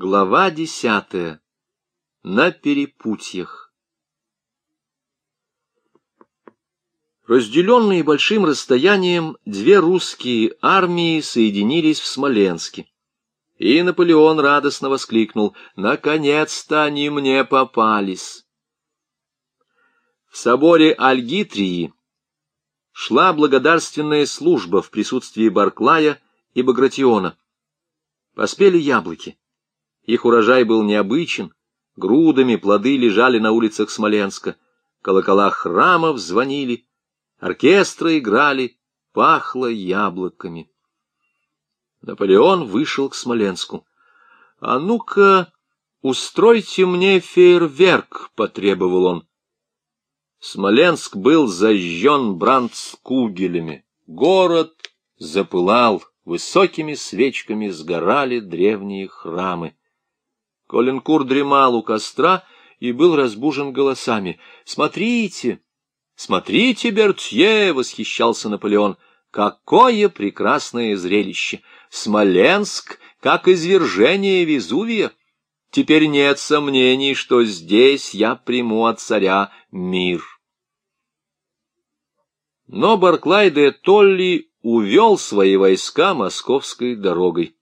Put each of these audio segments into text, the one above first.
Глава десятая. На перепутьях. Разделенные большим расстоянием, две русские армии соединились в Смоленске. И Наполеон радостно воскликнул «Наконец-то они мне попались!» В соборе Альгитрии шла благодарственная служба в присутствии Барклая и Багратиона. Поспели яблоки. Их урожай был необычен, грудами плоды лежали на улицах Смоленска, колокола храмов звонили, оркестры играли, пахло яблоками. Наполеон вышел к Смоленску. — А ну-ка, устройте мне фейерверк, — потребовал он. Смоленск был зажжен брандскугелями. Город запылал, высокими свечками сгорали древние храмы. Коленкур дремал у костра и был разбужен голосами. «Смотрите! Смотрите, Бертье!» — восхищался Наполеон. «Какое прекрасное зрелище! Смоленск, как извержение Везувия! Теперь нет сомнений, что здесь я приму от царя мир». Но Барклай де Толли увел свои войска московской дорогой.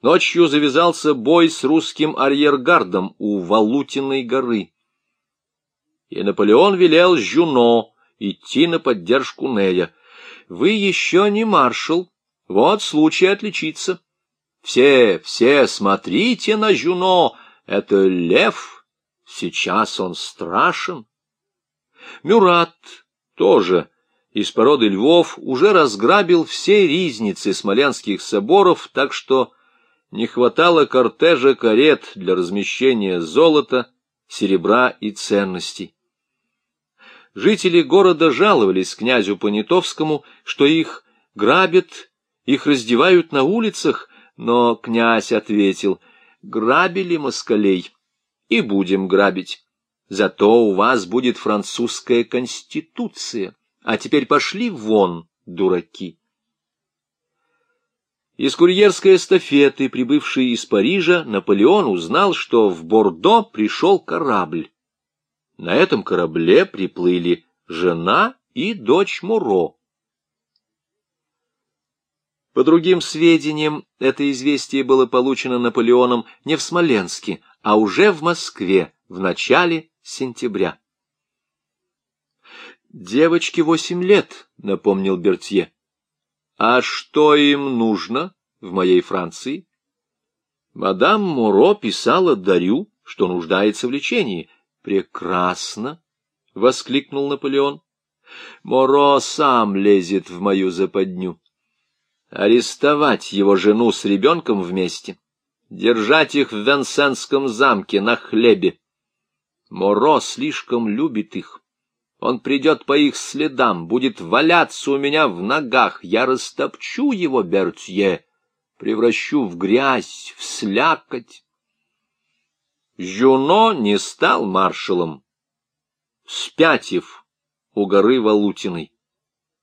Ночью завязался бой с русским арьергардом у Валутиной горы. И Наполеон велел Жюно идти на поддержку Нея. Вы еще не маршал, вот случай отличиться. Все, все, смотрите на Жюно, это лев, сейчас он страшен. Мюрат тоже из породы львов уже разграбил все ризницы смоленских соборов, так что не хватало кортежа карет для размещения золота, серебра и ценностей. Жители города жаловались князю Понятовскому, что их грабят, их раздевают на улицах, но князь ответил, грабили москалей и будем грабить. Зато у вас будет французская конституция. А теперь пошли вон, дураки. Из курьерской эстафеты, прибывшей из Парижа, Наполеон узнал, что в Бордо пришел корабль. На этом корабле приплыли жена и дочь Муро. По другим сведениям, это известие было получено Наполеоном не в Смоленске, а уже в Москве в начале сентября. «Девочке восемь лет», — напомнил Бертье. А что им нужно в моей Франции? Мадам Моро писала Дарю, что нуждается в лечении. Прекрасно! — воскликнул Наполеон. Моро сам лезет в мою западню. Арестовать его жену с ребенком вместе, держать их в Венсенском замке на хлебе. Моро слишком любит их. Он придет по их следам, будет валяться у меня в ногах. Я растопчу его, Бертье, превращу в грязь, в слякоть. Жюно не стал маршалом, спятив у горы Валутиной.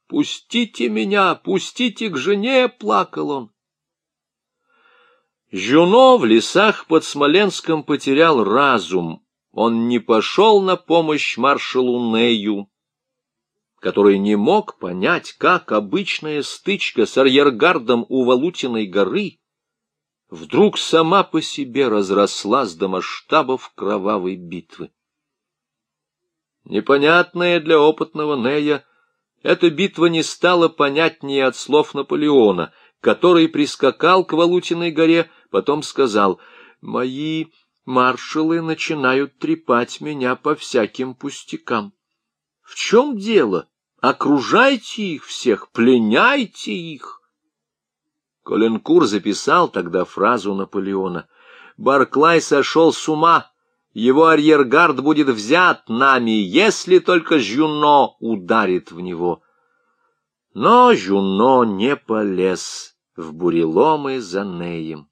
«Пустите меня, пустите к жене!» — плакал он. Жюно в лесах под Смоленском потерял разум, он не пошел на помощь маршалу Нею, который не мог понять, как обычная стычка с арьергардом у Валутиной горы вдруг сама по себе разрослась до масштабов кровавой битвы. Непонятная для опытного Нея, эта битва не стала понятнее от слов Наполеона, который прискакал к Валутиной горе, потом сказал «Мои маршалы начинают трепать меня по всяким пустякам. В чем дело? Окружайте их всех, пленяйте их. Коленкур записал тогда фразу Наполеона. Барклай сошел с ума. Его арьергард будет взят нами, если только Жюно ударит в него. Но Жюно не полез в буреломы за Неем.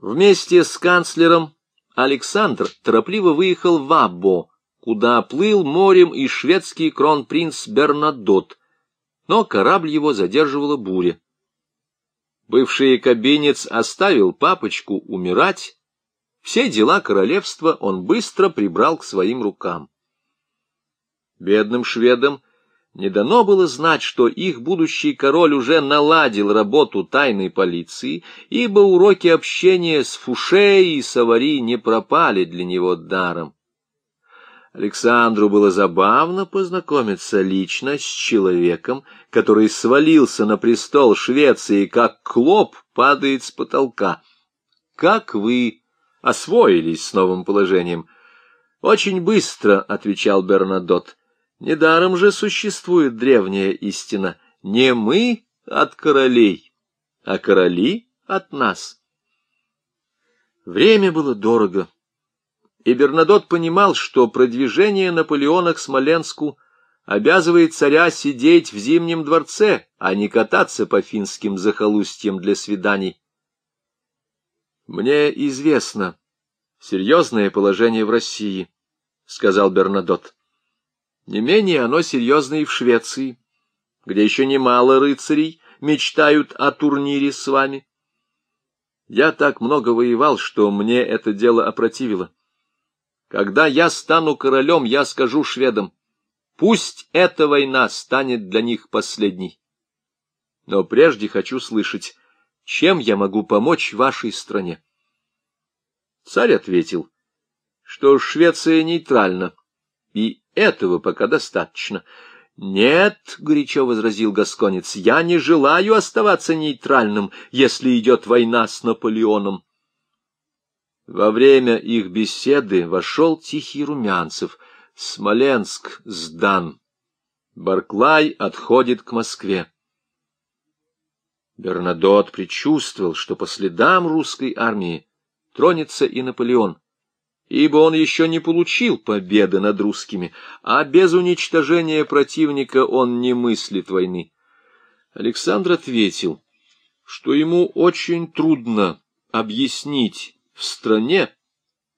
Вместе с канцлером Александр торопливо выехал в Аббо, куда плыл морем и шведский кронпринц Бернадот, но корабль его задерживала буря. Бывший кабинец оставил папочку умирать. Все дела королевства он быстро прибрал к своим рукам. Бедным шведам не дано было знать, что их будущий король уже наладил работу тайной полиции, ибо уроки общения с Фуше и Савари не пропали для него даром. Александру было забавно познакомиться лично с человеком, который свалился на престол Швеции, как клоп падает с потолка. «Как вы освоились с новым положением?» «Очень быстро», — отвечал Бернадот. «Недаром же существует древняя истина. Не мы от королей, а короли от нас». Время было дорого. И Бернадот понимал, что продвижение Наполеона к Смоленску обязывает царя сидеть в Зимнем дворце, а не кататься по финским захолустьям для свиданий. «Мне известно серьезное положение в России», — сказал Бернадот. «Не менее оно серьезно и в Швеции, где еще немало рыцарей мечтают о турнире с вами. Я так много воевал, что мне это дело опротивило». Когда я стану королем, я скажу шведам, пусть эта война станет для них последней. Но прежде хочу слышать, чем я могу помочь вашей стране. Царь ответил, что Швеция нейтральна, и этого пока достаточно. «Нет», — горячо возразил Гасконец, — «я не желаю оставаться нейтральным, если идет война с Наполеоном». Во время их беседы вошел Тихий Румянцев. Смоленск сдан. Барклай отходит к Москве. Бернадот предчувствовал, что по следам русской армии тронется и Наполеон, ибо он еще не получил победы над русскими, а без уничтожения противника он не мыслит войны. Александр ответил, что ему очень трудно объяснить в стране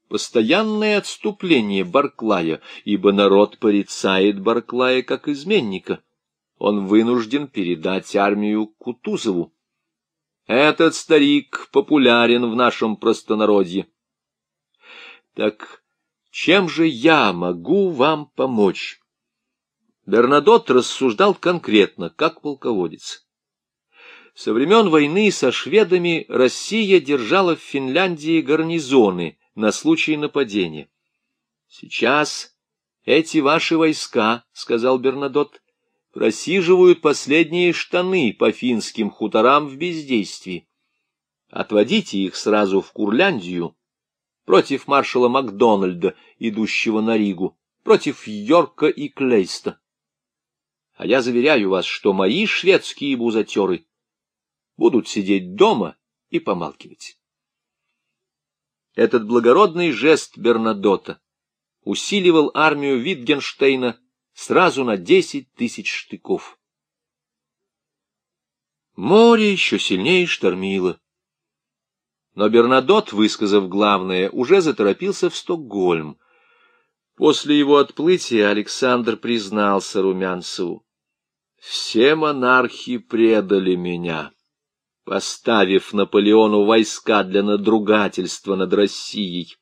постоянное отступление Барклая, ибо народ порицает Барклая как изменника. Он вынужден передать армию Кутузову. Этот старик популярен в нашем простонародье. Так чем же я могу вам помочь? Бернадот рассуждал конкретно, как полководец. Со времен войны со шведами Россия держала в Финляндии гарнизоны на случай нападения. Сейчас эти ваши войска, — сказал Бернадот, — просиживают последние штаны по финским хуторам в бездействии. Отводите их сразу в Курляндию против маршала Макдональда, идущего на Ригу, против Йорка и Клейста. А я заверяю вас, что мои шведские бузатеры — будут сидеть дома и помалкивать. Этот благородный жест Бернадота усиливал армию Витгенштейна сразу на десять тысяч штыков. Море еще сильнее штормило. Но Бернадот, высказав главное, уже заторопился в Стокгольм. После его отплытия Александр признался Румянцеву. «Все монархи предали меня» поставив Наполеону войска для надругательства над Россией.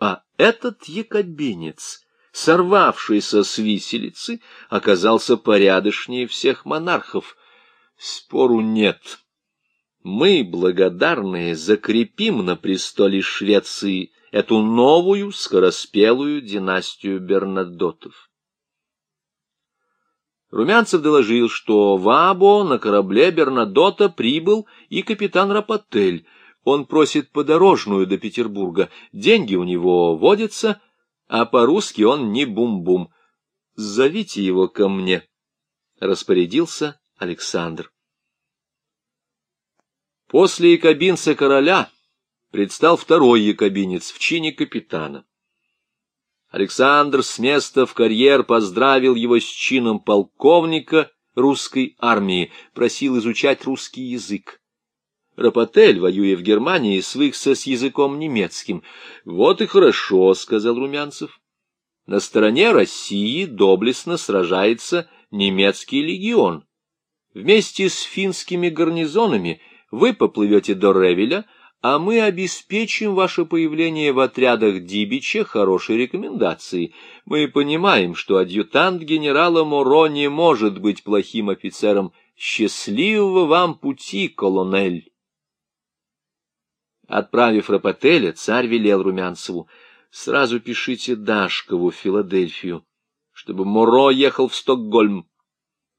А этот якобинец, сорвавшийся с виселицы, оказался порядочнее всех монархов. Спору нет. Мы, благодарные, закрепим на престоле Швеции эту новую скороспелую династию Бернадотов. Румянцев доложил, что в Або на корабле Бернадота прибыл и капитан Рапотель. Он просит подорожную до Петербурга. Деньги у него водятся, а по-русски он не бум-бум. Зовите его ко мне, — распорядился Александр. После якобинца короля предстал второй якобинец в чине капитана. Александр с места в карьер поздравил его с чином полковника русской армии, просил изучать русский язык. Рапотель, воюя в Германии, свыкся с языком немецким. «Вот и хорошо», — сказал Румянцев. «На стороне России доблестно сражается немецкий легион. Вместе с финскими гарнизонами вы поплывете до Ревеля, а мы обеспечим ваше появление в отрядах Дибича хорошей рекомендацией. Мы понимаем, что адъютант генерала Моро не может быть плохим офицером. Счастливого вам пути, колонель! Отправив Рапотеля, царь велел Румянцеву, сразу пишите Дашкову в Филадельфию, чтобы Моро ехал в Стокгольм,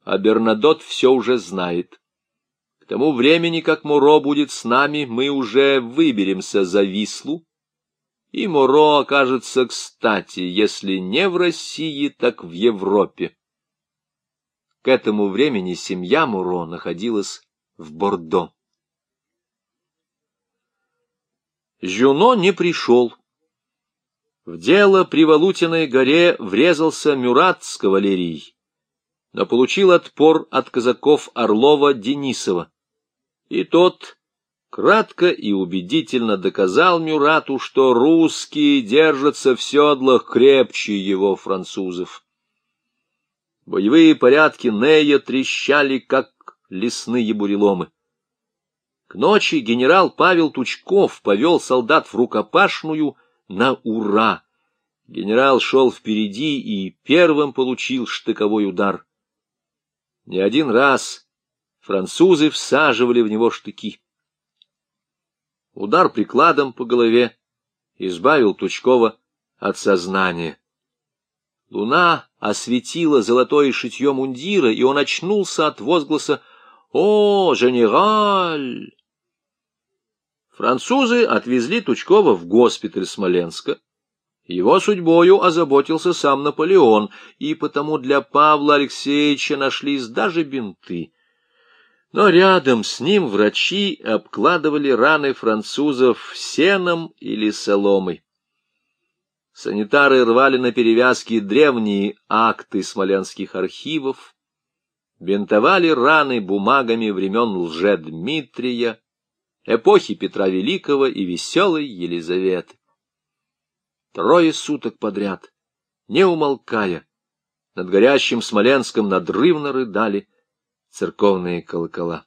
а Бернадот все уже знает. К тому времени, как Моро будет с нами, мы уже выберемся за Вислу, и Моро окажется кстати, если не в России, так в Европе. К этому времени семья Моро находилась в Бордо. Жюно не пришел. В дело при Валутиной горе врезался Мюрат с кавалерией, но получил отпор от казаков Орлова-Денисова. И тот кратко и убедительно доказал Мюрату, что русские держатся в седлах крепче его французов. Боевые порядки Нея трещали, как лесные буреломы. К ночи генерал Павел Тучков повел солдат в рукопашную на ура. Генерал шел впереди и первым получил штыковой удар. Не один раз французы всаживали в него штыки. Удар прикладом по голове избавил Тучкова от сознания. Луна осветила золотое шитье мундира, и он очнулся от возгласа «О, генераль!» Французы отвезли Тучкова в госпиталь Смоленска. Его судьбою озаботился сам Наполеон, и потому для Павла Алексеевича нашлись даже бинты. Но рядом с ним врачи обкладывали раны французов сеном или соломой. Санитары рвали на перевязки древние акты смоленских архивов, бинтовали раны бумагами времен Лже-Дмитрия, эпохи Петра Великого и веселой Елизаветы. Трое суток подряд, не умолкая, над горящим Смоленском надрывно рыдали церковные колокола.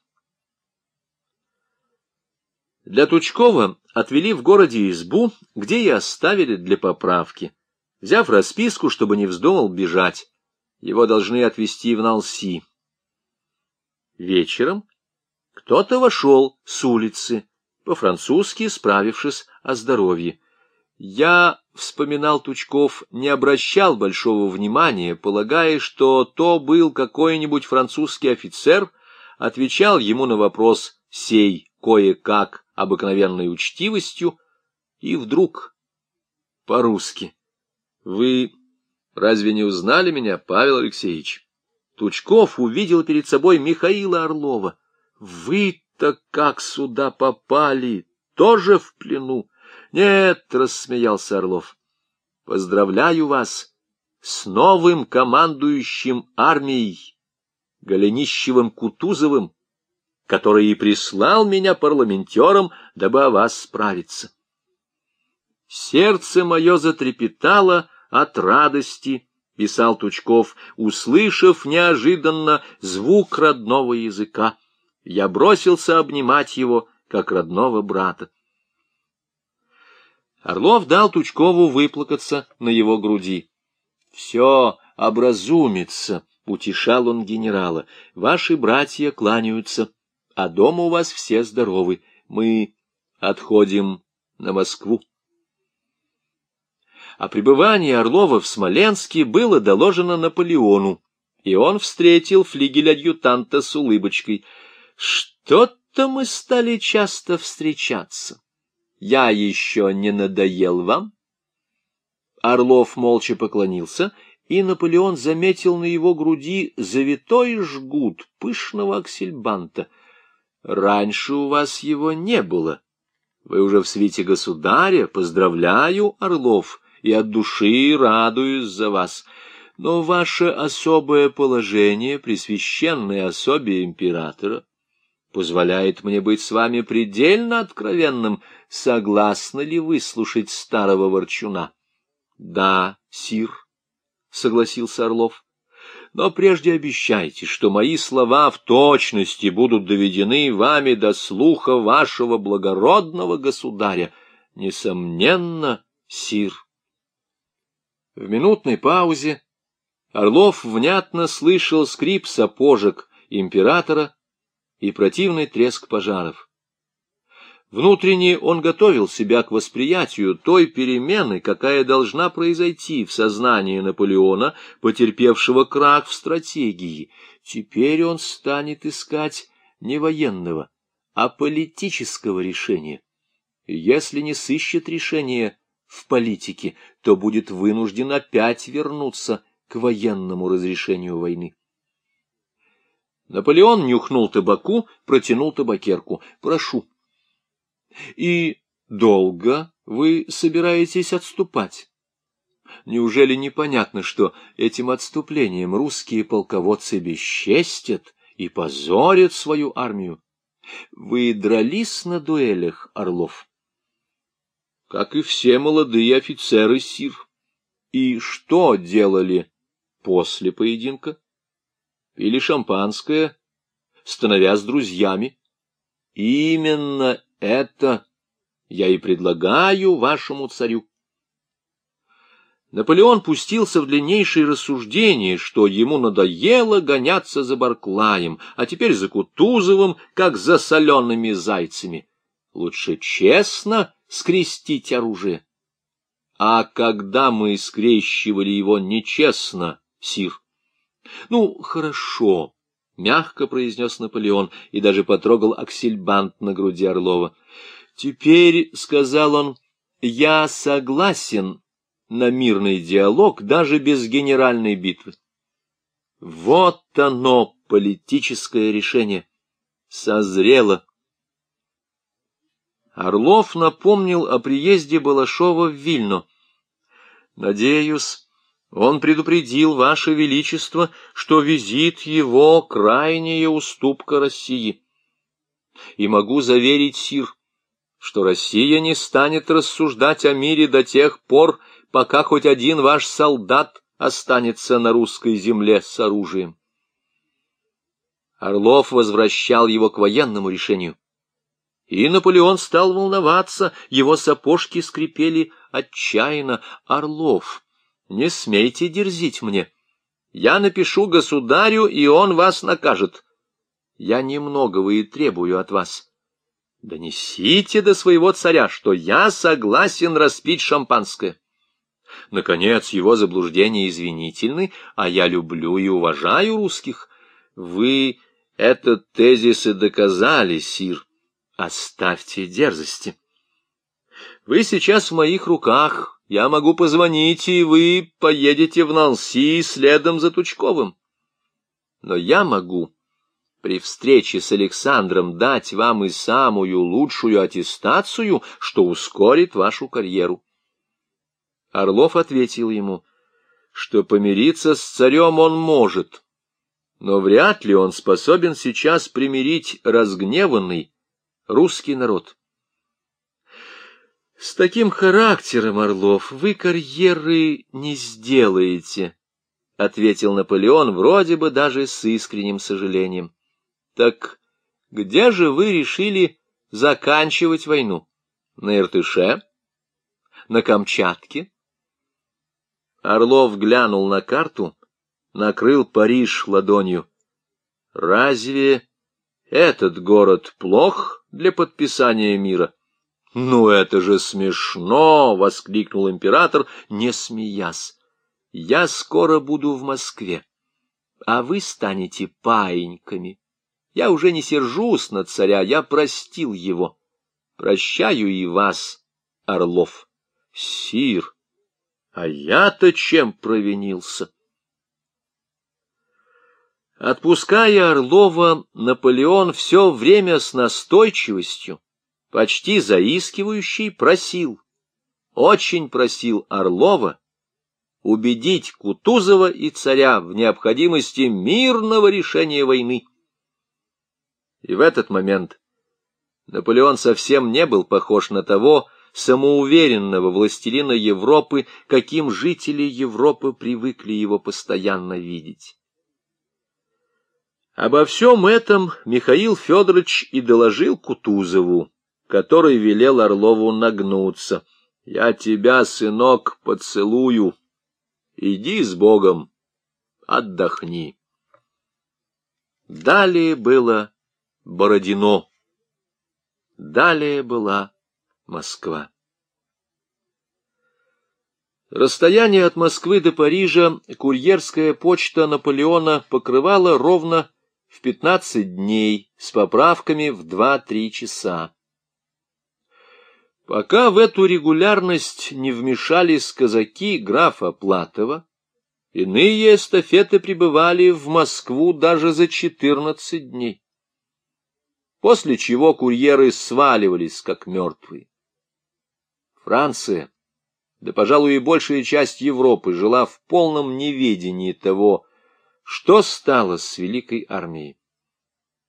Для Тучкова отвели в городе избу, где и оставили для поправки, взяв расписку, чтобы не вздумал бежать. Его должны отвезти в Налси. Вечером кто-то вошел с улицы, по-французски справившись о здоровье. Я, вспоминал Тучков, не обращал большого внимания, полагая, что то был какой-нибудь французский офицер, отвечал ему на вопрос сей кое-как обыкновенной учтивостью, и вдруг по-русски. «Вы разве не узнали меня, Павел Алексеевич?» Тучков увидел перед собой Михаила Орлова. «Вы-то как сюда попали? Тоже в плену?» «Нет», — рассмеялся Орлов. «Поздравляю вас с новым командующим армией, Голенищевым-Кутузовым, который и прислал меня парламентером, дабы о вас справиться». Сердце мое затрепетало от радости, — писал Тучков, услышав неожиданно звук родного языка. Я бросился обнимать его, как родного брата. Орлов дал Тучкову выплакаться на его груди. — Все образумится, — утешал он генерала. — Ваши братья кланяются, а дома у вас все здоровы. Мы отходим на Москву. О пребывании Орлова в Смоленске было доложено Наполеону, и он встретил флигель-адъютанта с улыбочкой. «Что-то мы стали часто встречаться. Я еще не надоел вам?» Орлов молча поклонился, и Наполеон заметил на его груди завитой жгут пышного аксельбанта. «Раньше у вас его не было. Вы уже в свете государя. Поздравляю, Орлов!» и от души радуюсь за вас. Но ваше особое положение при священной особе императора позволяет мне быть с вами предельно откровенным. Согласны ли вы слушать старого ворчуна? — Да, сир, — согласился Орлов. — Но прежде обещайте, что мои слова в точности будут доведены вами до слуха вашего благородного государя. Несомненно, сир. В минутной паузе Орлов внятно слышал скрип сапожек императора и противный треск пожаров. Внутренне он готовил себя к восприятию той перемены, какая должна произойти в сознании Наполеона, потерпевшего крах в стратегии. Теперь он станет искать не военного, а политического решения. Если не сыщет решения в политике, то будет вынужден опять вернуться к военному разрешению войны. Наполеон нюхнул табаку, протянул табакерку. «Прошу». «И долго вы собираетесь отступать?» Неужели непонятно, что этим отступлением русские полководцы бесчестят и позорят свою армию? Вы дрались на дуэлях, Орлов? как и все молодые офицеры СИР. И что делали после поединка? Пили шампанское, становясь друзьями. Именно это я и предлагаю вашему царю. Наполеон пустился в длиннейшие рассуждения, что ему надоело гоняться за Барклаем, а теперь за Кутузовым, как за солеными зайцами. Лучше честно скрестить оружие. А когда мы скрещивали его нечестно, сир? Ну, хорошо, — мягко произнес Наполеон и даже потрогал аксельбант на груди Орлова. Теперь, — сказал он, — я согласен на мирный диалог даже без генеральной битвы. Вот оно, политическое решение. Созрело. Орлов напомнил о приезде Балашова в Вильно. «Надеюсь, он предупредил Ваше Величество, что визит его — крайняя уступка России. И могу заверить, Сир, что Россия не станет рассуждать о мире до тех пор, пока хоть один ваш солдат останется на русской земле с оружием. Орлов возвращал его к военному решению. И Наполеон стал волноваться, его сапожки скрипели отчаянно. «Орлов, не смейте дерзить мне. Я напишу государю, и он вас накажет. Я немногого и требую от вас. Донесите до своего царя, что я согласен распить шампанское». Наконец, его заблуждения извинительны, а я люблю и уважаю русских. Вы этот тезис и доказали, сир. Оставьте дерзости. Вы сейчас в моих руках. Я могу позвонить, и вы поедете в Нанси следом за Тучковым. Но я могу при встрече с Александром дать вам и самую лучшую аттестацию, что ускорит вашу карьеру. Орлов ответил ему, что помириться с царем он может, но вряд ли он способен сейчас примирить разгневанный, русский народ. С таким характером, Орлов, вы карьеры не сделаете, — ответил Наполеон вроде бы даже с искренним сожалением. Так где же вы решили заканчивать войну? На Иртыше? На Камчатке? Орлов глянул на карту, накрыл Париж ладонью. Разве этот город плох? для подписания мира. — Ну это же смешно! — воскликнул император, не смеясь. — Я скоро буду в Москве, а вы станете паиньками. Я уже не сержусь на царя, я простил его. Прощаю и вас, Орлов. Сир, а я-то чем провинился? Отпуская Орлова, Наполеон все время с настойчивостью, почти заискивающий, просил, очень просил Орлова убедить Кутузова и царя в необходимости мирного решения войны. И в этот момент Наполеон совсем не был похож на того самоуверенного властелина Европы, каким жители Европы привыкли его постоянно видеть. Обо всем этом Михаил Федорович и доложил Кутузову, который велел Орлову нагнуться. «Я тебя, сынок, поцелую. Иди с Богом, отдохни». Далее было Бородино. Далее была Москва. Расстояние от Москвы до Парижа курьерская почта Наполеона покрывала ровно в 15 дней с поправками в 2-3 часа. Пока в эту регулярность не вмешались казаки графа Платова, иные эстафеты прибывали в Москву даже за 14 дней. После чего курьеры сваливались, как мертвые. Франция да, пожалуй, и большая часть Европы жила в полном неведении того, что стало с великой армией.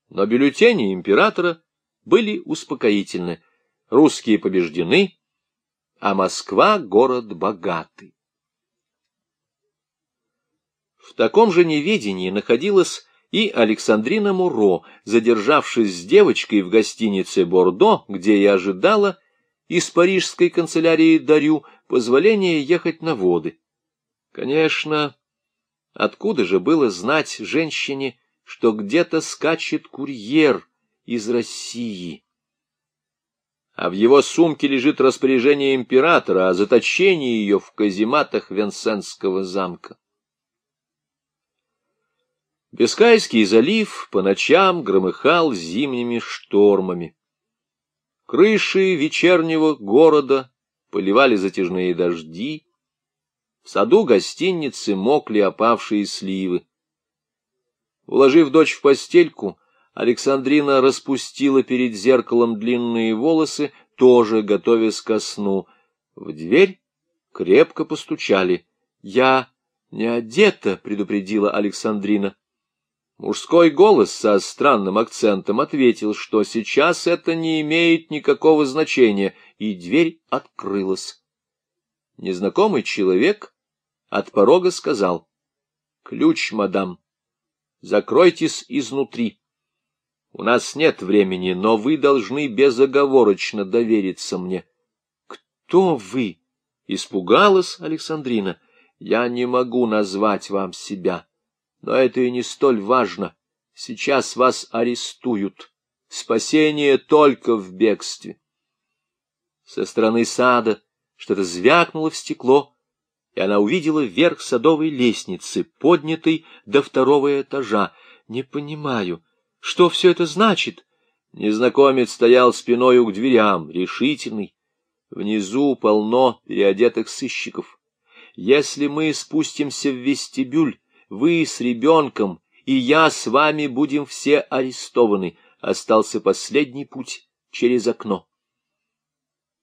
Но бюллетени императора были успокоительны. Русские побеждены, а Москва — город богатый. В таком же неведении находилась и Александрина Муро, задержавшись с девочкой в гостинице «Бордо», где и ожидала из парижской канцелярии Дарю позволение ехать на воды. Конечно, откуда же было знать женщине, что где-то скачет курьер из России? А в его сумке лежит распоряжение императора о заточении ее в казематах Венсенского замка. Бескайский залив по ночам громыхал зимними штормами. Крыши вечернего города поливали затяжные дожди, в саду гостиницы мокли опавшие сливы. Уложив дочь в постельку, Александрина распустила перед зеркалом длинные волосы, тоже готовясь ко сну. В дверь крепко постучали. «Я не одета», — предупредила Александрина. Мужской голос со странным акцентом ответил, что сейчас это не имеет никакого значения, и дверь открылась. Незнакомый человек от порога сказал, — Ключ, мадам, закройтесь изнутри. У нас нет времени, но вы должны безоговорочно довериться мне. — Кто вы? — испугалась Александрина. — Я не могу назвать вам себя. — но это и не столь важно. Сейчас вас арестуют. Спасение только в бегстве. Со стороны сада что-то звякнуло в стекло, и она увидела верх садовой лестницы, поднятой до второго этажа. Не понимаю, что все это значит? Незнакомец стоял спиною к дверям, решительный. Внизу полно переодетых сыщиков. Если мы спустимся в вестибюль, вы с ребенком, и я с вами будем все арестованы. Остался последний путь через окно.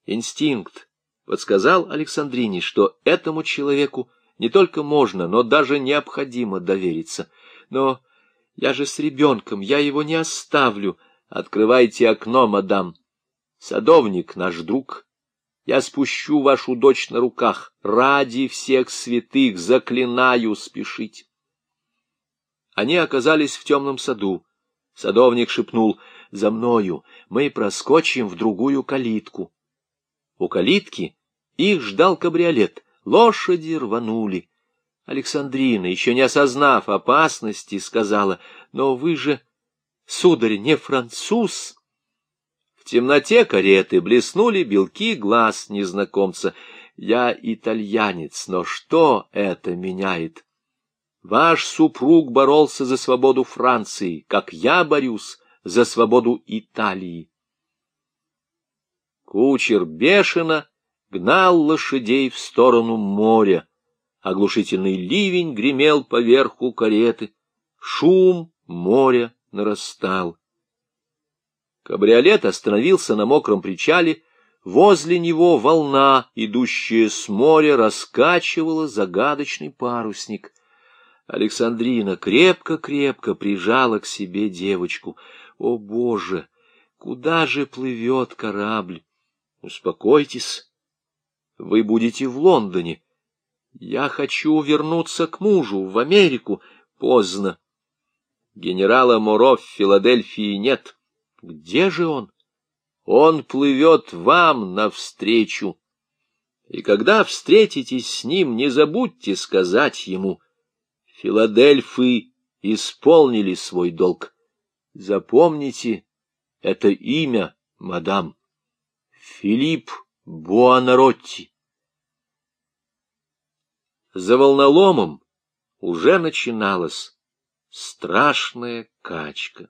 Инстинкт подсказал Александрине, что этому человеку не только можно, но даже необходимо довериться. Но я же с ребенком, я его не оставлю. Открывайте окно, мадам. Садовник наш друг. Я спущу вашу дочь на руках. Ради всех святых заклинаю спешить. Они оказались в темном саду. Садовник шепнул «За мною, мы проскочим в другую калитку». У калитки их ждал кабриолет, лошади рванули. Александрина, еще не осознав опасности, сказала «Но вы же, сударь, не француз». В темноте кареты блеснули белки глаз незнакомца. «Я итальянец, но что это меняет?» Ваш супруг боролся за свободу Франции, как я борюсь за свободу Италии. Кучер бешено гнал лошадей в сторону моря. Оглушительный ливень гремел поверху кареты. Шум моря нарастал. Кабриолет остановился на мокром причале. Возле него волна, идущая с моря, раскачивала загадочный парусник. Александрина крепко-крепко прижала к себе девочку. О, Боже! Куда же плывет корабль? Успокойтесь. Вы будете в Лондоне. Я хочу вернуться к мужу, в Америку. Поздно. Генерала Моро в Филадельфии нет. Где же он? Он плывет вам навстречу. И когда встретитесь с ним, не забудьте сказать ему, Филадельфы исполнили свой долг. Запомните это имя, мадам. Филипп Буонаротти. За волноломом уже начиналась страшная качка.